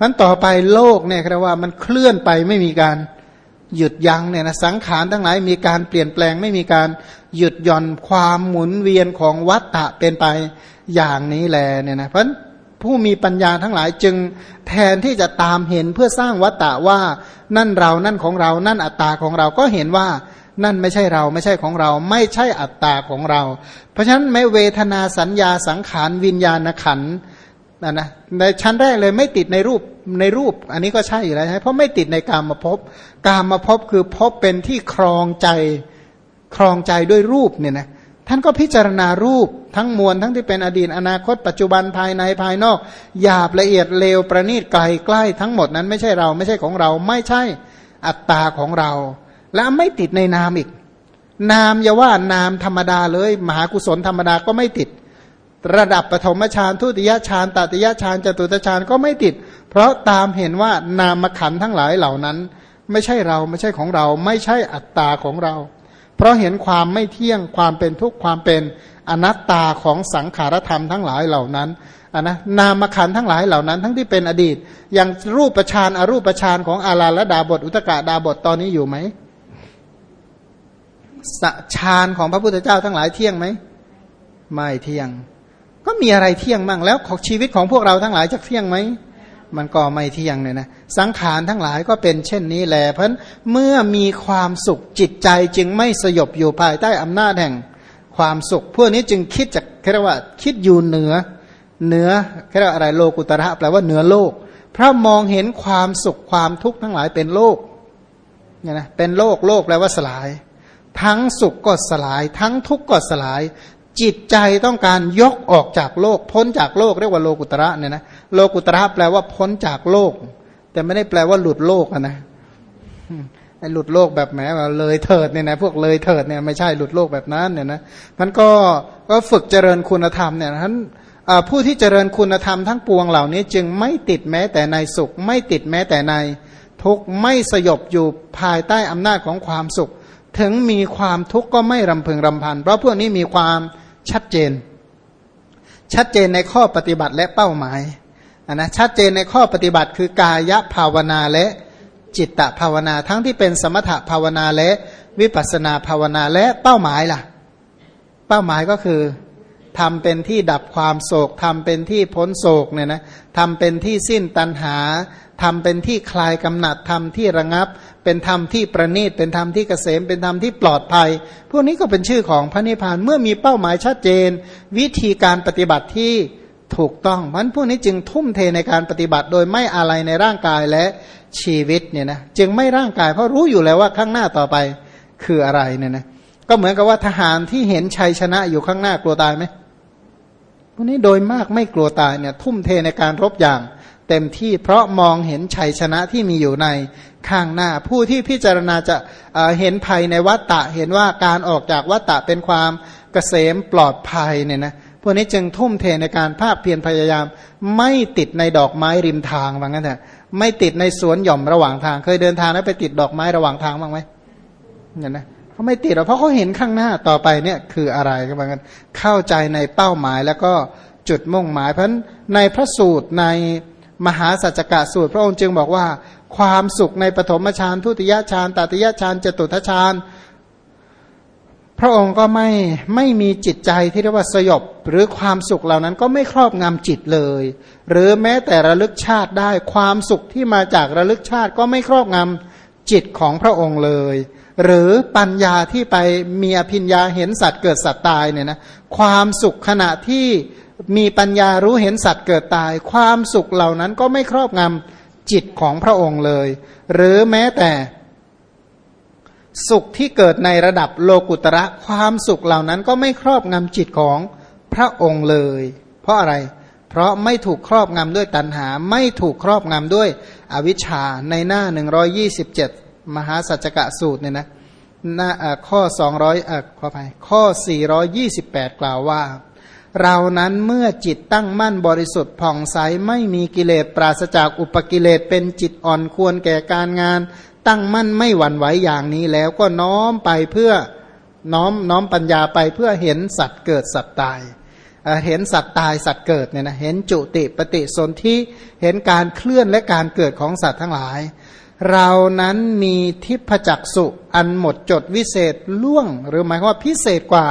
มันต่อไปโลกเนี่ยคือว่ามันเคลื่อนไปไม่มีการหยุดยั้งเนี่ยนะสังขารทั้งหลายมีการเปลี่ยนแปลงไม่มีการหยุดหย่อนความหมุนเวียนของวัฏฏะเป็นไปอย่างนี้แลเนี่ยนะเพราะผู้มีปัญญาทั้งหลายจึงแทนที่จะตามเห็นเพื่อสร้างวัตตะว่านั่นเรานั่นของเรานั่นอัตตาของเราก็เห็นว่านั่นไม่ใช่เราไม่ใช่ของเรา ไม่ใช่อัตตาของเรา เพราะฉะนั้นไม่เวทนาสัญญาสังขารวิญญาณขัน นะนะในชั้นแรกเลยไม่ติดในรูปในรูป อันนี้ก็ใช่อยู่แล้วใช่เพราะไม่ติดในการมาพบการมาพบคือพบเป็นที่ครองใจครองใจด้วยรูปเนี่ยนะท่านก็พิจารณารูปทั้งมวลทั้งที่เป็นอดีตอนาคต ปัจจุบันภายในภายนอกหยาบละเอียดเลวประณีตไกลใกล้ทั้งหมดนั้นไม่ใช่เราไม่ใช่ของเรา ไม่ใช่อัตตาของเรา และไม่ติดในนามอีก นามอย่าว่านามธรรมดาเลย มหากุศลธรรมดาก็ไม่ติด ระดับปฐมฌานทุติยฌานตติยฌานจตุตฌานก็ไม่ติด เพราะตามเห็นว่านามขันทั้งหลายเหล่านั้น ไม่ใช่เราไม่ใช่ของเรา ไม่ใช่อัตตาของเรา เพราะเห็นความไม่เที่ยงความเป็นทุกข์ความเป็นอนัตตาของสังขารธรรมทั้งหลายเหล่านั้นนนะนามขันทั้งหลายเหล่านั้น ทั้งที่เป็นอดีต อย่างรูปประชานอรูปประชานของอาลาละดาบท อุตกะดาบทตอนนี้อยู่ไหมฌานของพระพุทธเจ้าทั้งหลายเที่ยงไหมไม่เที่ยง ก็มีอะไรเที่ยงบ้างแล้วของชีวิตของพวกเราทั้งหลายจะเที่ยงไหมมันก็ไม่เที่ยงเลยนะสังขารทั้งหลายก็เป็นเช่นนี้แหละเพราะเมื่อมีความสุขจิตใจจึงไม่สยบอยู่ภายใต้อำนาจแห่งความสุข พวกนี้จึงคิดจากเรียกว่าคิดอยู่เหนือเหนือเรียกว่าอะไรโลกุตระแปลว่าเหนือโลกเพราะมองเห็นความสุขความทุกข์ทั้งหลายเป็นโลกเนี่ยนะเป็นโลกโลกแปลว่าสลาย ทั้งสุขก็สลาย ทั้งทุกข์ก็สลาย จิตใจต้องการยกออกจากโลก พ้นจากโลกเรียกว่าโลกุตระเนี่ยนะโลกุตระแปลว่าพ้นจากโลก แต่ไม่ได้แปลว่าหลุดโลกนะไอ้หลุดโลกแบบแหมเลยเถิดเนี่ยนะพวกเลยเถิดเนี่ยไม่ใช่หลุดโลกแบบนั้นเนี่ยนะมันก็ก็ฝึกเจริญคุณธรรมเนี่ยท่านผู้ที่เจริญคุณธรรมทั้งปวงเหล่านี้ จึงไม่ติดแม้แต่ในสุข ไม่ติดแม้แต่ในทุกไม่สยบอยู่ภายใต้อำนาจของความสุข ถึงมีความทุกข์ก็ไม่รำพึงรำพัน เพราะพวกนี้มีความ ชัดเจน ชัดเจนในข้อปฏิบัติและเป้าหมายนนะชัดเจนในข้อปฏิบัติคือกายภาวนาและจิตตภาวนา ทั้งที่เป็นสมถภาวนาและวิปัสนาภาวนาและเป้าหมายล่ะ เป้าหมายก็คือทำเป็นที่ดับความโศกทำเป็นที่พ้นโศกเนี่ยนะทำเป็นที่สิ้นตัณหา ทำเป็นที่คลายกำหนัดทำที่ระงับ เป็นธรรมที่ประณีตเป็นธรรมที่เกษมเป็นธรรมที่ปลอดภัย พวกนี้ก็เป็นชื่อของพระนิพพานเมื่อมีเป้าหมายชัดเจน วิธีการปฏิบัติที่ถูกต้องเพราะพวกนี้จึงทุ่มเทในการปฏิบัติโดยไม่อะไรในร่างกายและชีวิตเนี่ยนะจึงไม่ร่างกายเพราะรู้อยู่แล้วว่าข้างหน้าต่อไปคืออะไรเนี่ยนะก็เหมือนกับว่าทหารที่เห็นชัยชนะอยู่ข้างหน้า กลัวตายไหมพวกนี้โดยมากไม่กลัวตายเนี่ยทุ่มเทในการรบอย่าง เต็มที่เพราะมองเห็นชัยชนะที่มีอยู่ในข้างหน้า ผู้ที่พิจารณาจะเห็นภัยในวัฏฏะเห็นว่าการออกจากวัฏฏะเป็นความเกษมปลอดภัยเนี่ยนะพวกนี้จึงทุ่มเทในการภาคเพียรพยายาม ไม่ติดในดอกไม้ริมทางว่างั้นเถอะไม่ติดในสวนหย่อมระหว่างทาง เคยเดินทางแล้วไปติดดอกไม้ระหว่างทางบ้างไหมเนี่ยนะเขาไม่ติดหรอกเพราะเขาเห็นข้างหน้าต่อไปเนี่ยคืออะไรก็ว่างั้นเข้าใจในเป้าหมายแล้วก็จุดมุ่งหมายเพราะในพระสูตรใน มหาสัจกะสูตร พระองค์จึงบอกว่า ความสุขในปฐมฌานทุติยฌานตติยฌานจตุทฌานพระองค์ก็ไม่ไม่มีจิตใจที่เรียกว่าสยบ หรือความสุขเหล่านั้นก็ไม่ครอบงำจิตเลย หรือแม้แต่ระลึกชาติได้ความสุขที่มาจากระลึกชาติก็ไม่ครอบงำจิตของพระองค์เลย หรือปัญญาที่ไปมีอภิญญาเห็นสัตว์เกิดสัตว์ตายเนี่ยนะความสุขขณะที่มีปัญญารู้เห็นสัตว์เกิดตาย ความสุขเหล่านั้นก็ไม่ครอบงำจิตของพระองค์เลย หรือแม้แต่สุขที่เกิดในระดับโลกุตระความสุขเหล่านั้นก็ไม่ครอบงำจิตของพระองค์เลย เพราะอะไร เพราะไม่ถูกครอบงำด้วยตัณหา ไม่ถูกครอบงำด้วยอวิชชาในหน้า 127 มหาสัจกะสูตรเนี่ยนะหน้าข้อ200เอ่อขออภัยข้อ428กล่าวว่า เรานั้นเมื่อจิตตั้งมั่นบริสุทธิ์ผ่องใสไม่มีกิเลสปราศจากอุปกิเลสเป็นจิตอ่อนควรแก่การงาน ตั้งมั่นไม่หวั่นไหวอย่างนี้แล้วก็น้อมไปเพื่อน้อมน้อมปัญญาไปเพื่อเห็นสัตว์เกิดสัตว์ตายเห็นสัตว์ตายสัตว์เกิดเนี่ยนะเห็นจุติปฏิสนธิเห็นการเคลื่อนและการเกิดของสัตว์ทั้งหลาย เรานั้นมีทิพจักสุอันหมดจดวิเศษล่วง หรือหมายว่าพิเศษกว่า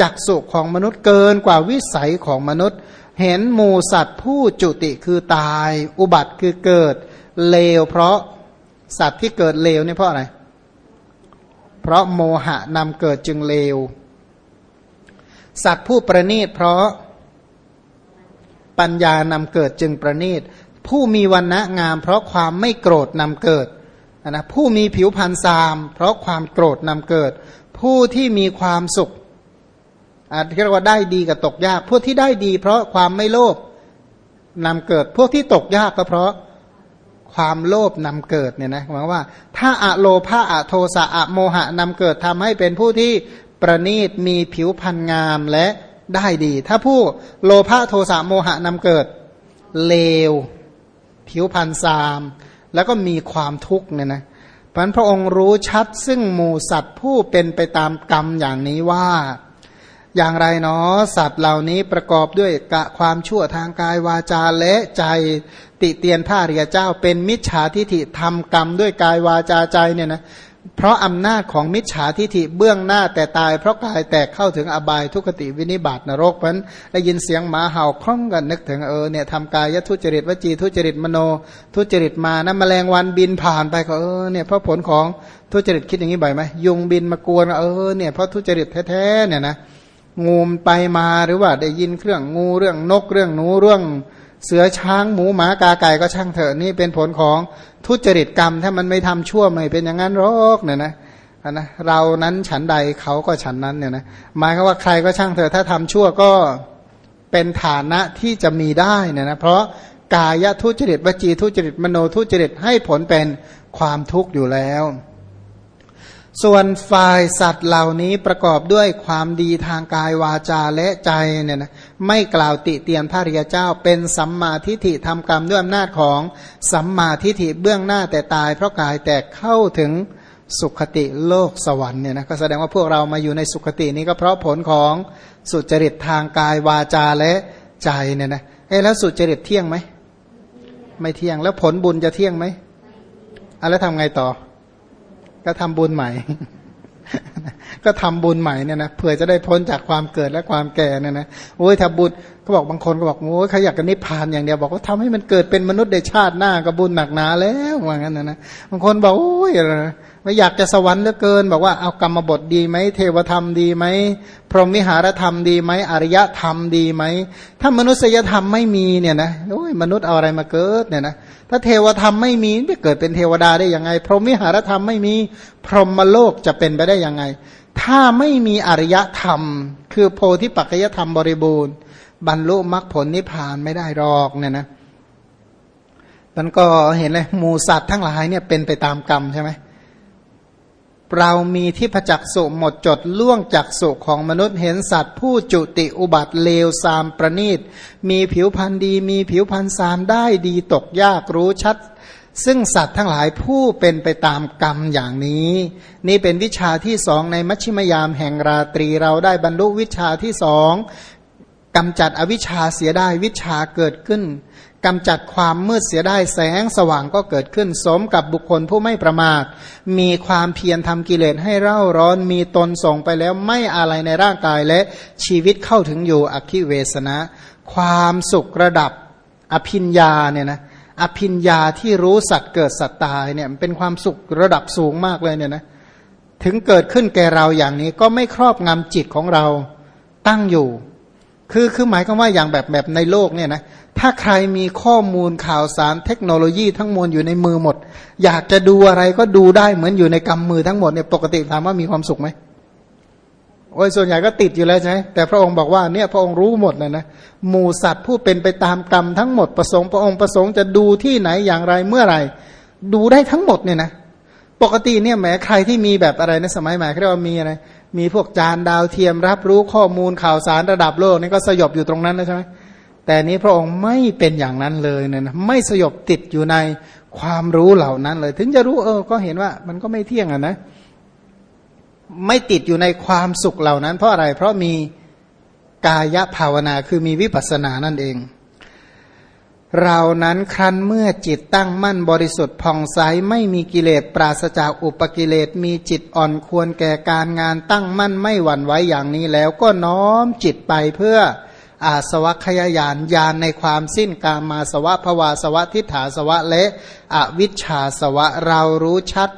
จักสุของมนุษย์เกินกว่าวิสัยของมนุษย์ เห็นหมูสัตว์ผู้จุติคือตาย อุบัติคือเกิด เลว เพราะสัตว์ที่เกิดเลวนี่เพราะอะไร เพราะโมหะนำเกิดจึงเลว สัตว์ผู้ประณีตเพราะปัญญานำเกิดจึงประณีต ผู้มีวันณะงาม เพราะความไม่โกรธนำเกิดนะผู้มีผิวพรรณซาม เพราะความโกรธนำเกิด ผู้ที่มีความสุขอาจเรียกว่าได้ดีกับตกยาก พวกที่ได้ดี เพราะความไม่โลภนำเกิด พวกที่ตกยากก็เพราะความโลภนำเกิดเนี่ยนะหมายว่า ถ้าอะโลภาอะโทสะอะโมหะนำเกิดทำให้เป็นผู้ที่ประณีตมีผิวพรรณงามและได้ดี ถ้าผู้โลภะโทสะโมหะนำเกิด เลว ผิวพรรณซาม แล้วก็มีความทุกข์เนี่ยนะพันพระองค์รู้ชัดซึ่งหมูสัตว์ผู้เป็นไปตามกรรมอย่างนี้ว่า อย่างไรเนาะสัตว์เหล่านี้ประกอบด้วยกะความชั่วทางกายวาจาและใจติเตียนพระริยเจ้า เป็นมิจฉาทิฐิทำกรรมด้วยกายวาจาใจเนี่ยนะ เพราะอำนาจของมิจฉาทิฐิเบื้องหน้าแต่ตาย เพราะกายแตกเข้าถึงอบายทุกติวินิบาตนรกเพราะนั้นได้ยินเสียงหมาเห่าคล่องกันนึกถึงเออเนี่ยทำกายทุจริตวจีทุจริตมโน ทุจริตมานะแมลงวันบินผ่านไปก็เออเนี่ยเพราะผลของทุจริตคิดอย่างนี้บ่อยไหมยุงบินมากวนเออเนี่ยเพราะทุจริตแท้ๆเนี่ยนะงูไปมาหรือว่าได้ยินเครื่องงูเรื่องนกเรื่องหนูเรื่อง เสือช้างหมูหมากาไก่ก็ช่างเถอะนี่เป็นผลของทุจริตกรรม ถ้ามันไม่ทำชั่วไม่เป็นอย่างนั้นหรอกเนี่ยนะนะเรานั้นฉันใดเขาก็ฉันนั้นเนี่ยนะหมายก็ว่าใครก็ช่างเถอะถ้าทำชั่วก็เป็นฐานะที่จะมีได้เนี่ยนะเพราะกายทุจริตวจีทุจริตมโนทุจริตให้ผลเป็นความทุกข์อยู่แล้ว ส่วนฝ่ายสัตว์เหล่านี้ประกอบด้วยความดีทางกายวาจาและใจเนี่ยนะ ไม่กล่าวติเตียนพระริยเจ้า เป็นสัมมาทิฏฐิทำกรรมด้วยอำนาจของสัมมาทิฏฐิเบื้องหน้าแต่ตาย เพราะกายแตกเข้าถึงสุขติโลกสวรรค์เนี่ยนะก็แสดงว่าพวกเรามาอยู่ในสุขตินี้ก็เพราะผลของสุจริตทางกายวาจาและใจเนี่ยนะเอ๊แล้วสุจริตเที่ยงไหมไม่เที่ยงแล้วผลบุญจะเที่ยงไหมอะแล้วทำไงต่อ ก็ทำบุญใหม่ ก็ทำบุญใหม่เนี่ยนะเผื่อจะได้พ้นจากความเกิดและความแก่เนี่ยนะโอ้ยถ้าบุญก็บอกบางคนก็บอกโอ้ยเขาอยากกันนิพพานอย่างเดียวบอกว่าทำให้มันเกิดเป็นมนุษย์ในชาติหน้าก็บุญหนักหนาแล้วว่างั้นนะนะบางคนบอกโอ้ยไม่อยากจะสวรรค์เหลือเกิน บอกว่าเอากรรมบทดีไหมเทวธรรมดีไหมพรหมิหารธรรมดีไหมอริยธรรมดีไหมถ้ามนุษยธรรมไม่มีเนี่ยนะโอ้ยมนุษย์เอาอะไรมาเกิดเนี่ยนะ ถ้าเทวธรรมไม่มีไม่เกิดเป็นเทวดาได้ยังไง พรหมิหารธรรมไม่มีพรหมโลกจะเป็นไปได้ยังไง ถ้าไม่มีอริยธรรม คือโพธิปัจจยธรรมบริบูรณ์ บรรลุมรรคผลนิพพานไม่ได้หรอกเนี่ยนะมันก็เห็นเลยหมูสัตว์ทั้งหลายเนี่ยเป็นไปตามกรรมใช่ไหมเเรามีที่ประจักษุหมดจดล่วงจากสุของมนุษย์เห็นสัตว์ ผู้จุติอุบัติเลวซามประณีต มีผิวพันธ์ดี มีผิวพันธ์ซามได้ดีตกยากรู้ชัด ซึ่งสัตว์ทั้งหลายผู้เป็นไปตามกรรมอย่างนี้ นี่เป็นวิชาที่สองในมัชชิมยามแห่งราตรีเราได้บรรลุวิชาที่สองกำจัดอวิชชาเสียได้วิชาเกิดขึ้น กำจัดความมืดเสียได้แสงสว่างก็เกิดขึ้น สมกับบุคคลผู้ไม่ประมาท มีความเพียรทำกิเลสให้เร่าร้อนมีตนส่งไปแล้วไม่อะไรในร่างกายและชีวิตเข้าถึงอยู่อคิเวสนะ ความสุขระดับอภินญาเนี่ยนะอภินญาที่รู้สัตว์เกิดสัตว์ตายเนี่ยเป็นความสุขระดับสูงมากเลยเนี่ยนะถึงเกิดขึ้นแก่เราอย่างนี้ก็ไม่ครอบงำจิตของเราตั้งอยู่ คือคือหมายความว่าอย่างแบบแบบในโลกเนี่ยนะถ้าใครมีข้อมูลข่าวสารเทคโนโลยีทั้งมวลอยู่ในมือหมด อยากจะดูอะไรก็ดูได้เหมือนอยู่ในกำมือทั้งหมดเนี่ยปกติถามว่ามีความสุขไหมโอ้ยส่วนใหญ่ก็ติดอยู่แล้วใช่ไหมแต่พระองค์บอกว่าเนี่ยพระองค์รู้หมดเลยนะหมูสัตว์ผู้เป็นไปตามกรรมทั้งหมดประสงค์พระองค์ประสงค์จะดูที่ไหนอย่างไรเมื่อไหร่ ดูได้ทั้งหมดเนี่ยนะปกติเนี่ยแม้ใครที่มีแบบอะไรในสมัยใหม่เขาเรียกว่ามีอะไร มีพวกจานดาวเทียมรับรู้ข้อมูลข่าวสารระดับโลกนี่ก็สยบอยู่ตรงนั้นนะใช่ไหมแต่นี้พระองค์ไม่เป็นอย่างนั้นเลยเนี่ยนะไม่สยบติดอยู่ในความรู้เหล่านั้นเลย ถึงจะรู้เออก็เห็นว่ามันก็ไม่เที่ยงอะนะ ไม่ติดอยู่ในความสุขเหล่านั้น เพราะอะไรเพราะมีกายภาวนาคือมีวิปัสสนานั่นเอง เรานั้นครั้นเมื่อจิตตั้งมั่นบริสุทธิ์ผ่องใสไม่มีกิเลสปราศจากอุปกิเลสมีจิตอ่อนควรแก่การงานตั้งมั่นไม่หวั่นไหวอย่างนี้แล้วก็น้อมจิตไปเพื่ออาสวัคยายานยานในความสิ้นกามาสวะภวาสวะทิฏฐาสวะและอวิชชาสวะเรารู้ชัด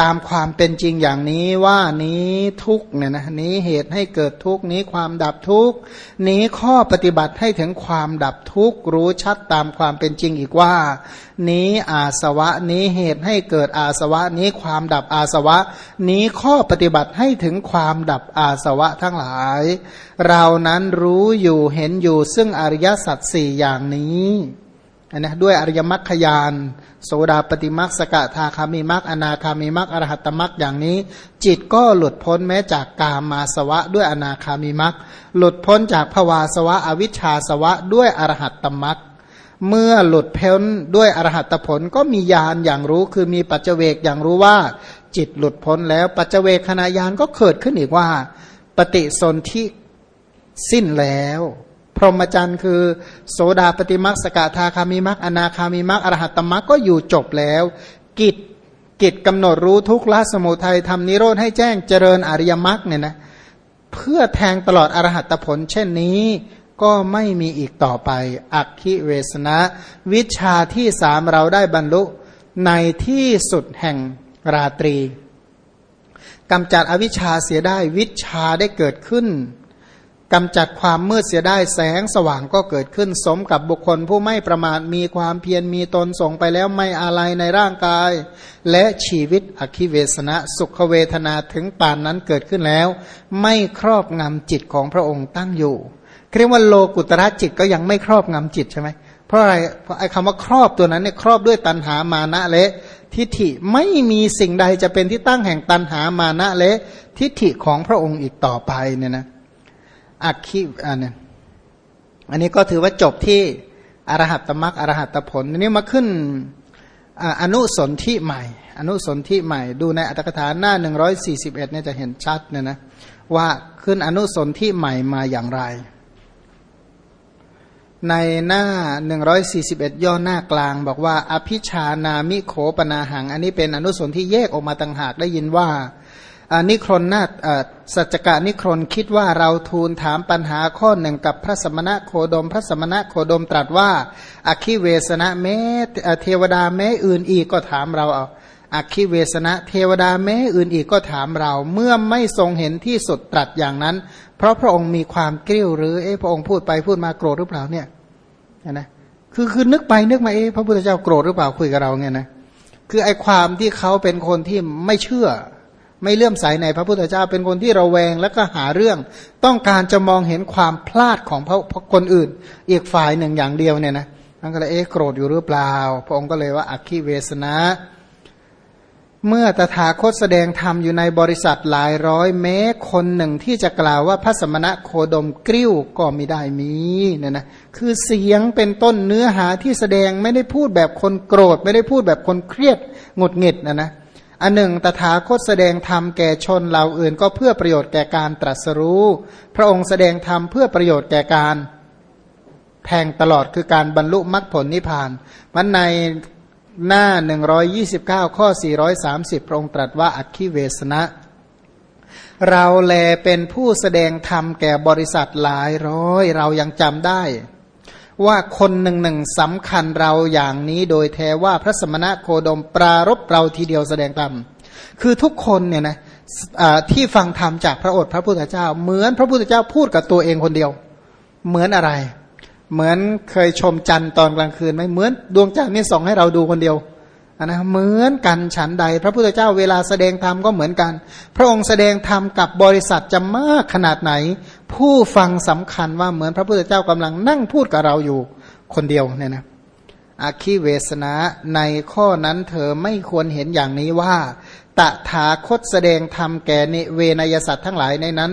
ตามความเป็นจริงอย่างนี้ว่านี้ทุกเนี่ยนะนี้เหตุให้เกิดทุกนี้ความดับทุกนี้ข้อปฏิบัติให้ถึงความดับทุกรู้ชัดตามความเป็นจริงอีกว่า นี้อาสวะนี้เหตุให้เกิดอาสวะ นี้ความดับอาสวะ นี้ข้อปฏิบัติให้ถึงความดับอาสวะทั้งหลาย เรานั้นรู้อยู่เห็นอยู่ซึ่งอริยสัจสี่อย่างนี้นะด้วยอริยมรรคยาน โสดาปฏิมักสกทาคามิมักอนาคามิมักอรหัตมักอย่างนี้ จิตก็หลุดพ้นแม้จากกามาสวะด้วยอนาคามิมักหลุดพ้นจากภวาสวะอวิชชาสวะด้วยอรหัตตมักเมื่อหลุดพ้นด้วยอรหัตผลก็มีญาณอย่างรู้คือมีปัจเจเวกอย่างรู้ว่า จิตหลุดพ้นแล้วปัจเจเวกขณะญาณก็เกิดขึ้นอีกว่า ปฏิสนธิสิ้นแล้ว พรหมจรรย์คือ โสดาปฏิมักสกทาคามิมักอนาคามิมักอรหัตตมักก็อยู่จบแล้ว กิจกิจกำหนดรู้ทุกละสมุทัยทำนิโรธให้แจ้งเจริญอริยมรรคเนี่ยนะเพื่อแทงตลอดอรหัตผล เช่นนี้ก็ไม่มีอีกต่อไป อักขิเวสนะ วิชาที่สามเราได้บรรลุในที่สุดแห่งราตรีกำจัดอวิชชาเสียได้วิชาได้เกิดขึ้น กำจัดความมืดเสียได้แสงสว่างก็เกิดขึ้นสมกับบุคคลผู้ไม่ประมาทมีความเพียรมีตนส่งไปแล้วไม่อะไรในร่างกาย และชีวิตอคิเวสนะสุขเวทนาถึงปานนั้นเกิดขึ้นแล้ว ไม่ครอบงำจิตของพระองค์ตั้งอยู่เรียกว่าโลกุตระจิตก็ยังไม่ครอบงำจิตใช่ไหมเพราะอะไรเพราะไอ้คำว่าครอบตัวนั้นเนี่ยครอบด้วยตัณหามานะและ ทิฏฐิไม่มีสิ่งใดจะเป็นที่ตั้งแห่งตัณหามานะและ ทิฏฐิของพระองค์อีกต่อไปเนี่ยนะ อักขิอันนี้อันนี้ก็ถือว่าจบที่อรหัตตมรักอรหัตผลอันนี้มาขึ้นอนุสนธิใหม่ อนุสนธิใหม่ ดูในอัตถกถาหน้า 141เนี่ยจะเห็นชัดเนี่ยนะว่าขึ้นอนุสนธิใหม่มาอย่างไร ในหน้า 141 ย่อหน้ากลาง บอกว่า อภิชานามิโขปนาหัง อันนี้เป็นอนุสนที่แยกออกมาต่างหากได้ยินว่า นิครนนาสัจกะนิครนคิดว่าเราทูลถามปัญหาข้อหนึ่งกับพระสมณะโคดม พระสมณะโคดมตรัสว่าอคิเวสนะแม้เทวดาแม้อื่นอีกก็ถามเราเอาอคิเวสนะเทวดาแม้อื่นอีกก็ถามเรา เมื่อไม่ทรงเห็นที่สุดตรัสอย่างนั้น เพราะพระองค์มีความกริ้วหรือเอ๊ะพระองค์พูดไปพูดมาโกรธหรือเปล่าเนี่ยนะคือคือนึกไปนึกมาเอ๊ะพระพุทธเจ้าโกรธหรือเปล่าคุยกับเราเนี่ยนะคือไอความที่เขาเป็นคนที่ไม่เชื่อ ไม่เลื่อมใสในพระพุทธเจ้าเป็นคนที่ระแวงแล้วก็หาเรื่อง ต้องการจะมองเห็นความพลาดของพระคนอื่น อีกฝ่ายหนึ่งอย่างเดียวเนี่ยนะท่านก็เลยเอ๊ะโกรธอยู่หรือเปล่า พระองค์ก็เลยว่าอักขิเวสนะ เมื่อตถาคตแสดงธรรมอยู่ในบริษัทหลายร้อยแม้คนหนึ่งที่จะกล่าวว่าพระสมณะโคดมกริ้วก็ไม่ได้มีเนี่ยนะคือเสียงเป็นต้นเนื้อหาที่แสดงไม่ได้พูดแบบคนโกรธ ไม่ได้พูดแบบคนเครียดหงุดหงิดนะนะ อันหนึ่งตถาคตแสดงธรรมแก่ชนเหล่าอื่น ก็เพื่อประโยชน์แก่การตรัสรู้ พระองค์แสดงธรรมเพื่อประโยชน์แก่การแทงตลอดคือการบรรลุมรรคผลนิพพานมันในหน้า 129 ข้อ 430 พระองค์ตรัสว่าอัคคิเวสนะ เราแลเป็นผู้แสดงธรรมแก่บริษัทหลายร้อย เรายังจำได้ ว่าคนหนึ่งหนึ่งสำคัญเราอย่างนี้โดยแท้ว่าพระสมณะโคดมปรารบเราทีเดียวแสดงธรรมคือทุกคนเนี่ยนะที่ฟังธรรมจากพระโอษฐ์พระพุทธเจ้า เหมือนพระพุทธเจ้าพูดกับตัวเองคนเดียว เหมือนอะไร เหมือนเคยชมจันทร์ตอนกลางคืนไหมเหมือนดวงจันทร์นี่ส่องให้เราดูคนเดียว นะเหมือนกันฉันใด พระพุทธเจ้าเวลาแสดงธรรมก็เหมือนกัน พระองค์แสดงธรรมกับบริษัทจะมากขนาดไหน ผู้ฟังสำคัญว่าเหมือนพระพุทธเจ้ากำลังนั่งพูดกับเราอยู่คนเดียวเนี่ยนะอาคีเวสนะในข้อนั้นเธอไม่ควรเห็นอย่างนี้ว่า ตถาคตแสดงธรรมแก่เวนยสัตว์ทั้งหลายในนั้น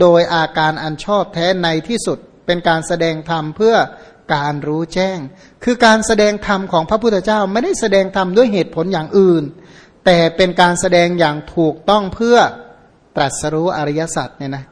โดยอาการอันชอบแท้ในที่สุดเป็นการแสดงธรรมเพื่อ การรู้แจ้ง คือการแสดงธรรมของพระพุทธเจ้าไม่ได้แสดงธรรมด้วยเหตุผลอย่างอื่น แต่เป็นการแสดงอย่างถูกต้องเพื่อตรัสรู้อริยสัจเนี่ยนะ